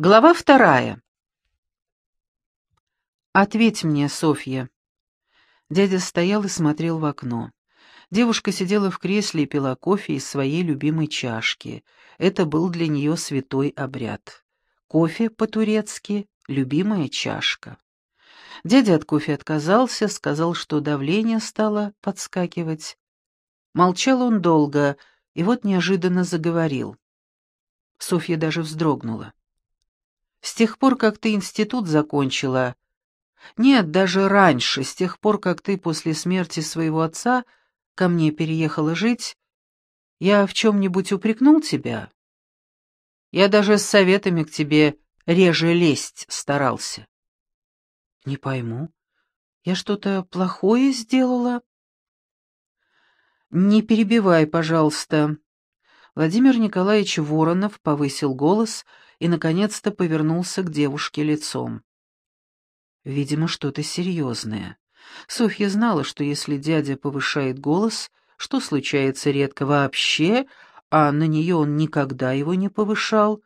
Глава вторая. «Ответь мне, Софья». Дядя стоял и смотрел в окно. Девушка сидела в кресле и пила кофе из своей любимой чашки. Это был для нее святой обряд. Кофе по-турецки — любимая чашка. Дядя от кофе отказался, сказал, что давление стало подскакивать. Молчал он долго, и вот неожиданно заговорил. Софья даже вздрогнула. С тех пор, как ты институт закончила... Нет, даже раньше, с тех пор, как ты после смерти своего отца ко мне переехала жить, я в чем-нибудь упрекнул тебя? Я даже с советами к тебе реже лезть старался. Не пойму. Я что-то плохое сделала? Не перебивай, пожалуйста. Владимир Николаевич Воронов повысил голос и, наконец-то, повернулся к девушке лицом. Видимо, что-то серьезное. Софья знала, что если дядя повышает голос, что случается редко вообще, а на нее он никогда его не повышал,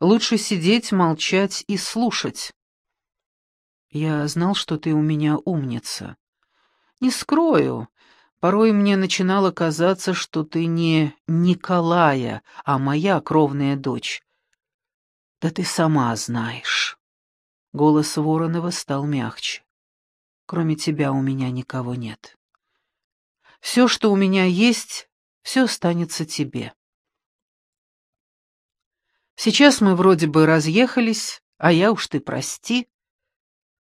лучше сидеть, молчать и слушать. «Я знал, что ты у меня умница. Не скрою, порой мне начинало казаться, что ты не Николая, а моя кровная дочь. «Да ты сама знаешь». Голос Воронова стал мягче. «Кроме тебя у меня никого нет. Все, что у меня есть, все останется тебе. Сейчас мы вроде бы разъехались, а я уж ты прости.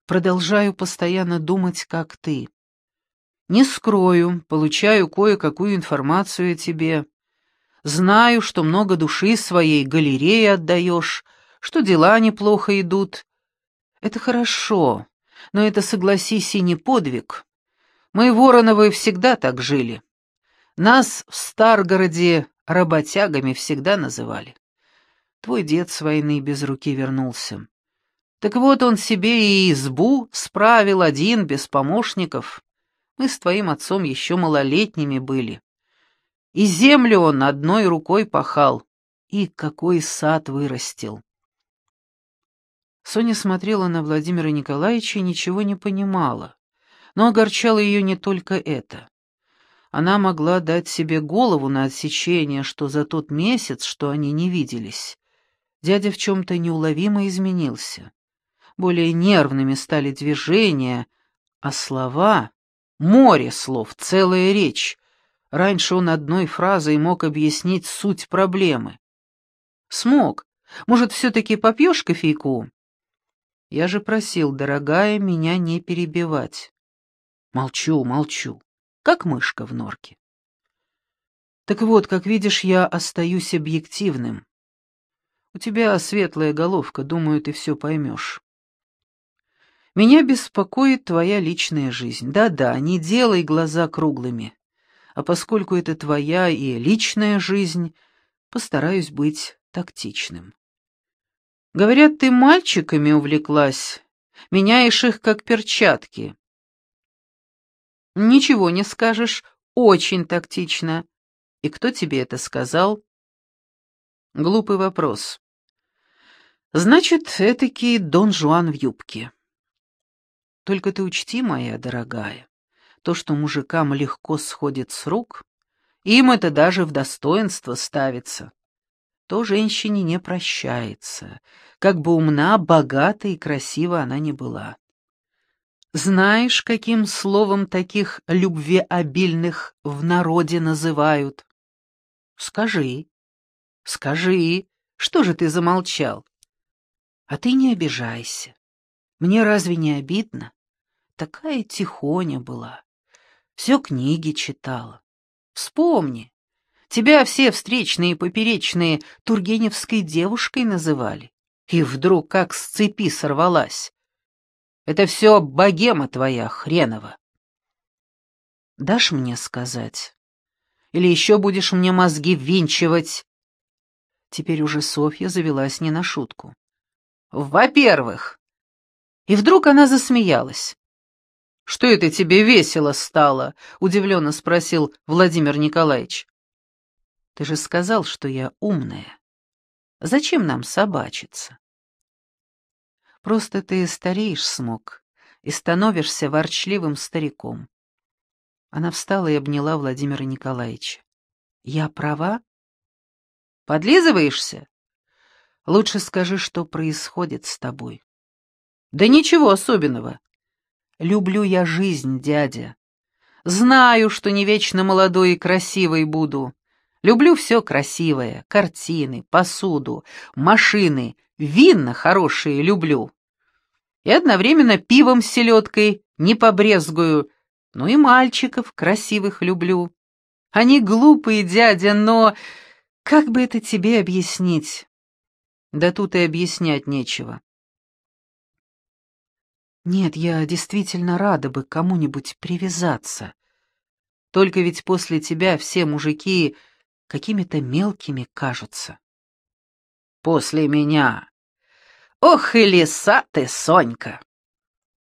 Продолжаю постоянно думать, как ты. Не скрою, получаю кое-какую информацию о тебе. Знаю, что много души своей галерее отдаешь, что дела неплохо идут. Это хорошо, но это, согласись, и не подвиг. Мы, Вороновы, всегда так жили. Нас в Старгороде работягами всегда называли. Твой дед с войны без руки вернулся. Так вот он себе и избу справил один, без помощников. Мы с твоим отцом еще малолетними были. И землю он одной рукой пахал, и какой сад вырастил. Соня смотрела на Владимира Николаевича и ничего не понимала. Но огорчало ее не только это. Она могла дать себе голову на отсечение, что за тот месяц, что они не виделись, дядя в чем-то неуловимо изменился. Более нервными стали движения, а слова — море слов, целая речь. Раньше он одной фразой мог объяснить суть проблемы. Смог. Может, все-таки попьешь кофейку? Я же просил, дорогая, меня не перебивать. Молчу, молчу, как мышка в норке. Так вот, как видишь, я остаюсь объективным. У тебя светлая головка, думаю, ты все поймешь. Меня беспокоит твоя личная жизнь. Да-да, не делай глаза круглыми. А поскольку это твоя и личная жизнь, постараюсь быть тактичным. Говорят, ты мальчиками увлеклась, меняешь их как перчатки. Ничего не скажешь, очень тактично. И кто тебе это сказал? Глупый вопрос. Значит, этакий Дон Жуан в юбке. Только ты учти, моя дорогая, то, что мужикам легко сходит с рук, им это даже в достоинство ставится то женщине не прощается, как бы умна, богата и красива она ни была. Знаешь, каким словом таких любвеобильных в народе называют? Скажи, скажи, что же ты замолчал? А ты не обижайся. Мне разве не обидно? Такая тихоня была. Все книги читала. Вспомни, Тебя все встречные и поперечные Тургеневской девушкой называли. И вдруг как с цепи сорвалась. Это все богема твоя хренова. Дашь мне сказать? Или еще будешь мне мозги ввинчивать? Теперь уже Софья завелась не на шутку. Во-первых... И вдруг она засмеялась. «Что это тебе весело стало?» — удивленно спросил Владимир Николаевич. Ты же сказал, что я умная. Зачем нам собачиться? Просто ты стареешь, Смок, и становишься ворчливым стариком. Она встала и обняла Владимира Николаевича. «Я права?» «Подлизываешься?» «Лучше скажи, что происходит с тобой». «Да ничего особенного. Люблю я жизнь, дядя. Знаю, что не вечно молодой и красивой буду. Люблю все красивое, картины, посуду, машины, винно хорошие люблю. И одновременно пивом с селедкой не побрезгую, ну и мальчиков красивых люблю. Они глупые, дядя, но... Как бы это тебе объяснить? Да тут и объяснять нечего. Нет, я действительно рада бы кому-нибудь привязаться. Только ведь после тебя все мужики какими-то мелкими кажутся. После меня. Ох и лиса ты, Сонька!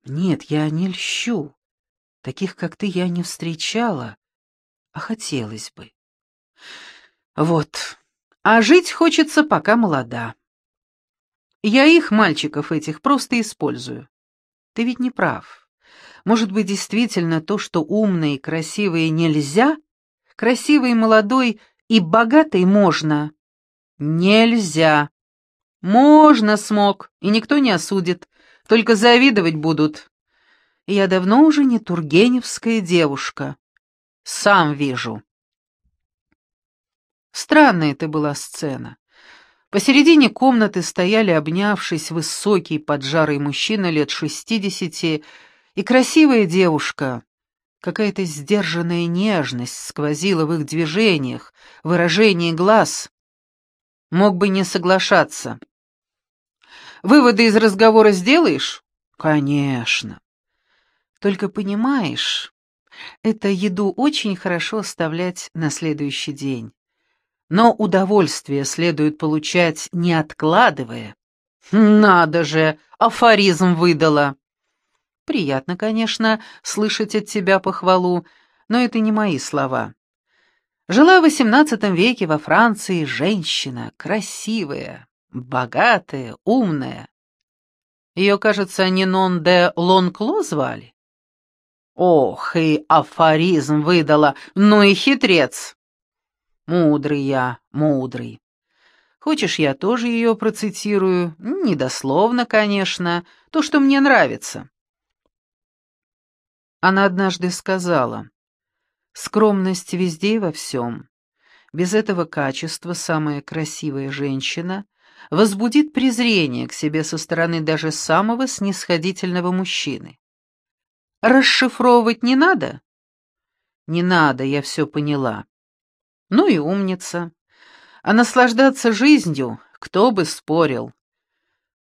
Нет, я не льщу. Таких, как ты, я не встречала, а хотелось бы. Вот, а жить хочется, пока молода. Я их, мальчиков этих, просто использую. Ты ведь не прав. Может быть, действительно то, что умные и красивые нельзя, красивый, молодой и богатый можно? Нельзя. Можно, смог, и никто не осудит, только завидовать будут. Я давно уже не тургеневская девушка. Сам вижу. Странная это была сцена. Посередине комнаты стояли, обнявшись, высокий поджарый мужчина лет шестидесяти и красивая девушка. Какая-то сдержанная нежность сквозила в их движениях, выражении глаз. Мог бы не соглашаться. «Выводы из разговора сделаешь?» «Конечно. Только понимаешь, эту еду очень хорошо оставлять на следующий день. Но удовольствие следует получать, не откладывая. Надо же, афоризм выдала. Приятно, конечно, слышать от тебя похвалу, но это не мои слова. Жила в XVIII веке во Франции женщина, красивая, богатая, умная. Ее, кажется, Нинон де Лонкло звали. Ох, и афоризм выдала, ну и хитрец. Мудрый я, мудрый. Хочешь, я тоже ее процитирую? Недословно, конечно, то, что мне нравится. Она однажды сказала, «Скромность везде и во всем. Без этого качества самая красивая женщина возбудит презрение к себе со стороны даже самого снисходительного мужчины. Расшифровывать не надо? Не надо, я все поняла. Ну и умница. А наслаждаться жизнью, кто бы спорил.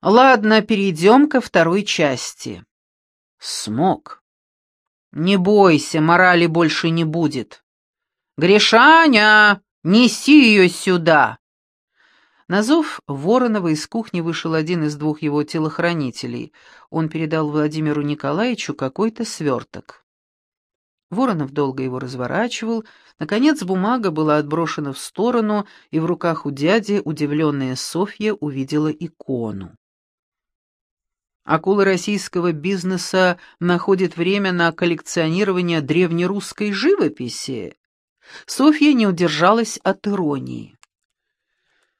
Ладно, перейдем ко второй части. Смог. Не бойся, морали больше не будет. Гришаня, неси ее сюда. На зов Воронова из кухни вышел один из двух его телохранителей. Он передал Владимиру Николаевичу какой-то сверток. Воронов долго его разворачивал. Наконец бумага была отброшена в сторону, и в руках у дяди удивленная Софья увидела икону. Акулы российского бизнеса находят время на коллекционирование древнерусской живописи. Софья не удержалась от иронии.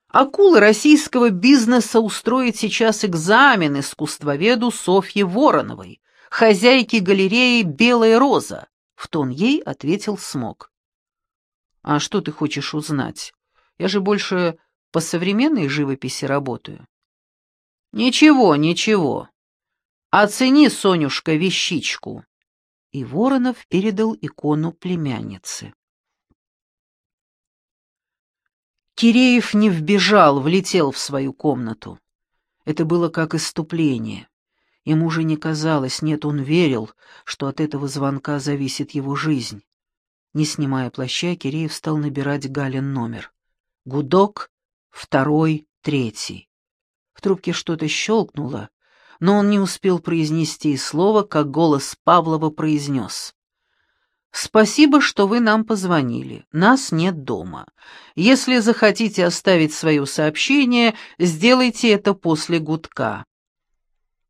Акулы российского бизнеса устроит сейчас экзамен искусствоведу Софье Вороновой, хозяйке галереи «Белая роза», — в тон ей ответил Смок. «А что ты хочешь узнать? Я же больше по современной живописи работаю». «Ничего, ничего. Оцени, Сонюшка, вещичку». И Воронов передал икону племяннице. Киреев не вбежал, влетел в свою комнату. Это было как иступление. Ему уже не казалось, нет, он верил, что от этого звонка зависит его жизнь. Не снимая плаща, Киреев стал набирать Галин номер. Гудок, второй, третий. В трубке что-то щелкнуло, но он не успел произнести и слова, как голос Павлова произнес. «Спасибо, что вы нам позвонили. Нас нет дома. Если захотите оставить свое сообщение, сделайте это после гудка».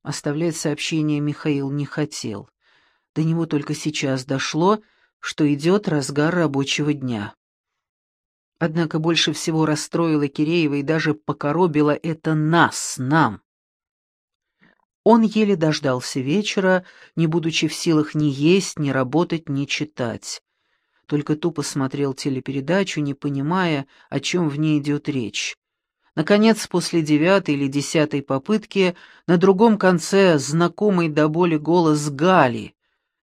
Оставлять сообщение Михаил не хотел. До него только сейчас дошло, что идет разгар рабочего дня. Однако больше всего расстроило Киреева и даже покоробило это нас, нам. Он еле дождался вечера, не будучи в силах ни есть, ни работать, ни читать. Только тупо смотрел телепередачу, не понимая, о чем в ней идет речь. Наконец, после девятой или десятой попытки, на другом конце знакомый до боли голос Гали,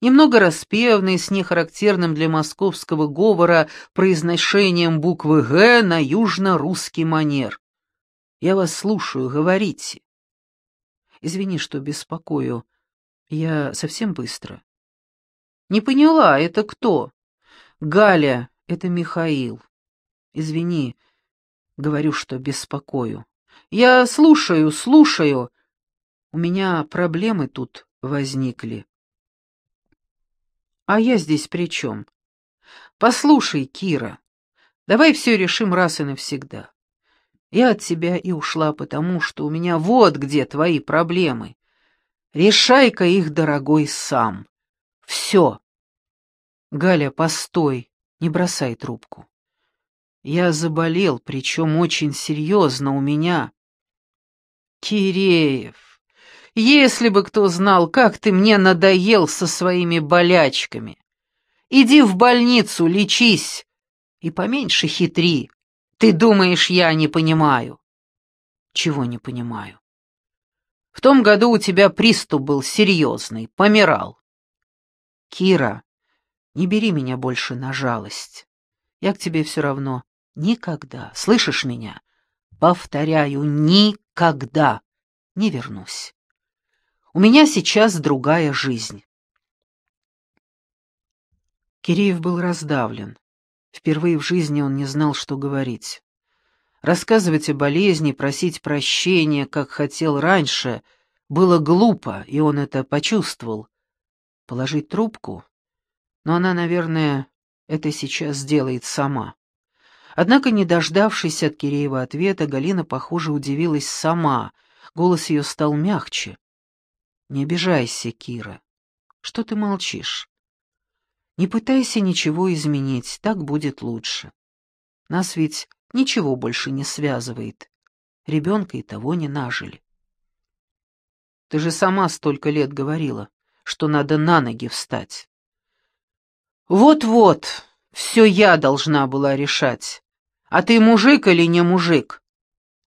немного распевный, с нехарактерным для московского говора произношением буквы «Г» на южно-русский манер. «Я вас слушаю, говорите». «Извини, что беспокою. Я совсем быстро». «Не поняла, это кто?» «Галя, это Михаил. Извини, говорю, что беспокою. Я слушаю, слушаю. У меня проблемы тут возникли». А я здесь при чем? Послушай, Кира, давай все решим раз и навсегда. Я от тебя и ушла, потому что у меня вот где твои проблемы. Решай-ка их, дорогой, сам. Все. Галя, постой, не бросай трубку. Я заболел, причем очень серьезно у меня. Киреев. Если бы кто знал, как ты мне надоел со своими болячками. Иди в больницу, лечись. И поменьше хитри. Ты думаешь, я не понимаю? Чего не понимаю? В том году у тебя приступ был серьезный, помирал. Кира, не бери меня больше на жалость. Я к тебе все равно никогда, слышишь меня? Повторяю, никогда не вернусь. У меня сейчас другая жизнь. Киреев был раздавлен. Впервые в жизни он не знал, что говорить. Рассказывать о болезни, просить прощения, как хотел раньше, было глупо, и он это почувствовал. Положить трубку? Но она, наверное, это сейчас сделает сама. Однако, не дождавшись от Киреева ответа, Галина, похоже, удивилась сама. Голос ее стал мягче. Не обижайся, Кира. Что ты молчишь? Не пытайся ничего изменить, так будет лучше. Нас ведь ничего больше не связывает. Ребенка и того не нажили. Ты же сама столько лет говорила, что надо на ноги встать. Вот-вот, все я должна была решать. А ты мужик или не мужик?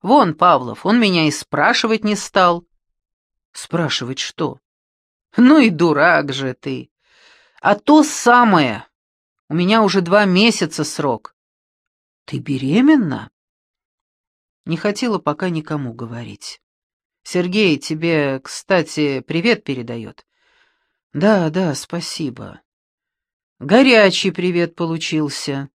Вон, Павлов, он меня и спрашивать не стал. Спрашивать что? Ну и дурак же ты. А то самое. У меня уже два месяца срок. Ты беременна? Не хотела пока никому говорить. Сергей тебе, кстати, привет передает. Да, да, спасибо. Горячий привет получился.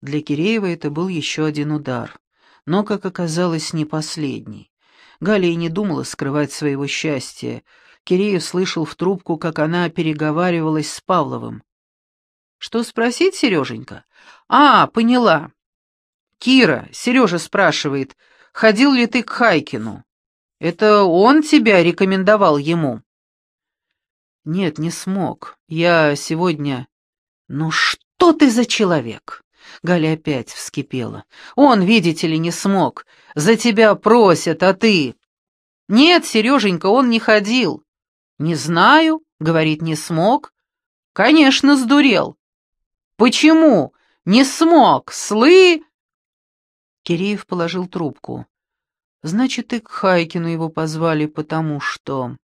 Для Киреева это был еще один удар, но, как оказалось, не последний. Галя и не думала скрывать своего счастья. Киреев слышал в трубку, как она переговаривалась с Павловым. «Что спросить, Сереженька?» «А, поняла. Кира, Сережа спрашивает, ходил ли ты к Хайкину? Это он тебя рекомендовал ему?» «Нет, не смог. Я сегодня...» «Ну что ты за человек?» Галя опять вскипела. «Он, видите ли, не смог. За тебя просят, а ты...» «Нет, Сереженька, он не ходил». «Не знаю», — говорит, не смог. «Конечно, сдурел». «Почему? Не смог, слы...» Киреев положил трубку. «Значит, и к Хайкину его позвали, потому что...»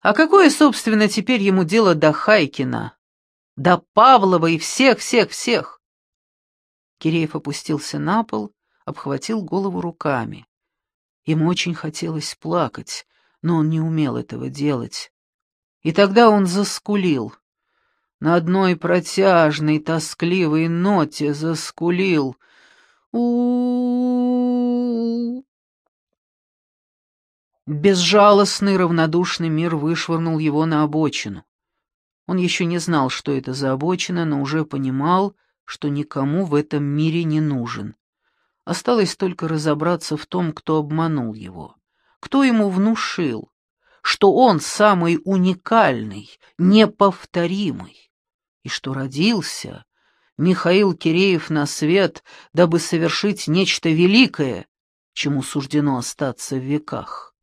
«А какое, собственно, теперь ему дело до Хайкина?» До Павлова и всех-всех-всех!» Киреев опустился на пол, обхватил голову руками. Ему очень хотелось плакать, но он не умел этого делать. И тогда он заскулил. На одной протяжной, тоскливой ноте заскулил. у, Безжалостный, равнодушный мир вышвырнул его на обочину. Он еще не знал, что это за обочина, но уже понимал, что никому в этом мире не нужен. Осталось только разобраться в том, кто обманул его, Кто ему внушил, что он самый уникальный, неповторимый, и что родился Михаил Киреев на свет, дабы совершить нечто великое, чему суждено остаться в веках,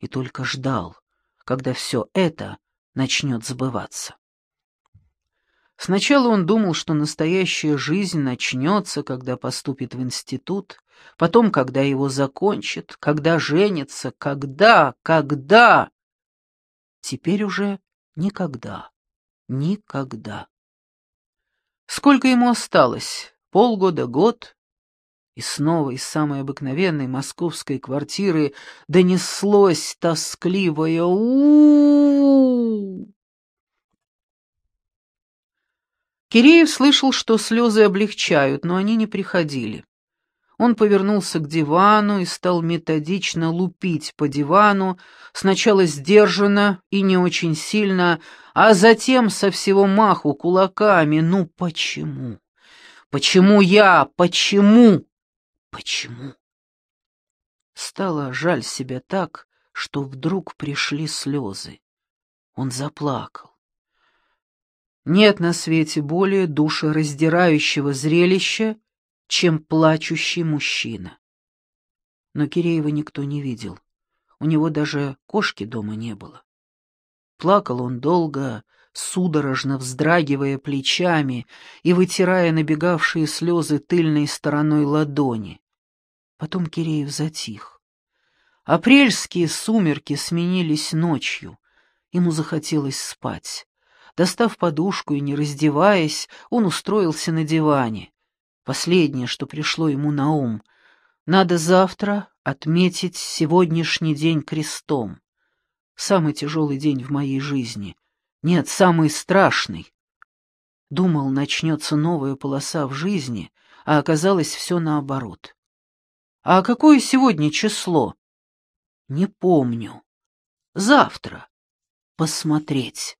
и только ждал, когда все это начнет сбываться. Сначала он думал, что настоящая жизнь начнется, когда поступит в институт, потом, когда его закончит, когда женится, когда, когда. Теперь уже никогда, никогда. Сколько ему осталось? Полгода, год? И снова из самой обыкновенной московской квартиры донеслось тоскливое у, -у, -у, -у Киреев слышал, что слезы облегчают, но они не приходили. Он повернулся к дивану и стал методично лупить по дивану, сначала сдержанно и не очень сильно, а затем со всего маху кулаками. Ну почему? Почему я? Почему? Почему? Стало жаль себя так, что вдруг пришли слезы. Он заплакал. Нет на свете более душераздирающего зрелища, чем плачущий мужчина. Но Киреева никто не видел. У него даже кошки дома не было. Плакал он долго, судорожно вздрагивая плечами и вытирая набегавшие слезы тыльной стороной ладони. Потом Киреев затих. Апрельские сумерки сменились ночью. Ему захотелось спать. Достав подушку и не раздеваясь, он устроился на диване. Последнее, что пришло ему на ум. Надо завтра отметить сегодняшний день крестом. Самый тяжелый день в моей жизни. Нет, самый страшный. Думал, начнется новая полоса в жизни, а оказалось все наоборот. А какое сегодня число? Не помню. Завтра. Посмотреть.